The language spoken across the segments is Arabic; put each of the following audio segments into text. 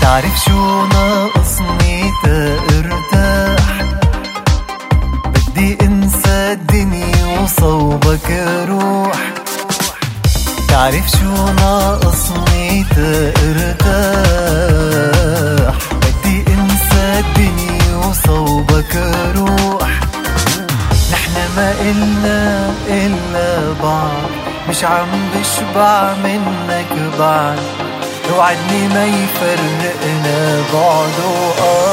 تعرف شو ناقصني تارتاح بدي انسى الدنيا وصوبك روح. تعرف شو ناقصني تارتاح بدي انسى الدنيا وصوبك روح. نحن ما إلنا إلا بعض. مش عم بشبع منك بعد وعدني ما يفرقنا بعده. آه.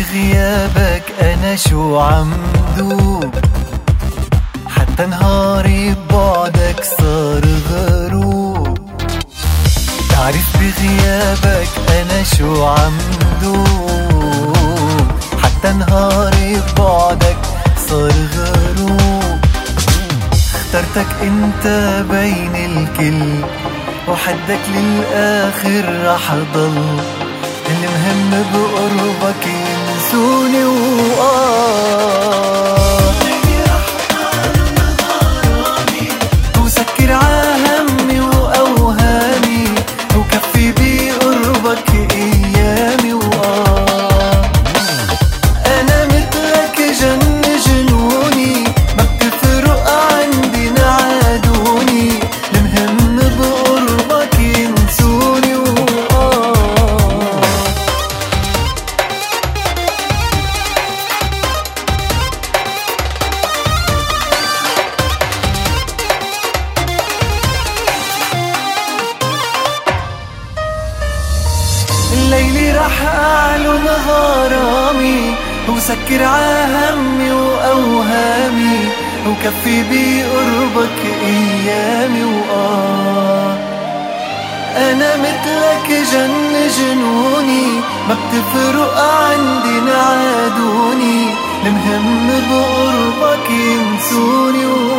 بغيابك أنا شو عم دوب؟ حتى نهاري ببعدك صار غروب. تعرف بغيابك أنا شو عم دوب؟ حتى نهاري ببعدك صار غروب. اخترتك أنت بين الكل وحدك للآخر رح ضل. المهم بقربك ينسوني وآه رح أعلو نهارامي وسكر عهمي وأوهامي وكفي بقربك أيامي. وآه أنا مثلك جن جنوني ما بتفرق عندي نعادوني المهم بقربك ينسوني.